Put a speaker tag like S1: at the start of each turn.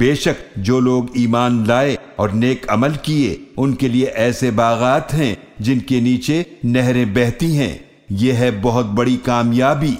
S1: बेशक जो लोग ईमान लाए और नेक अमल किए, उनके लिए ऐसे बागात हैं जिनके नीचे नहरें बहती हैं। यह है बहुत बड़ी कामयाबी।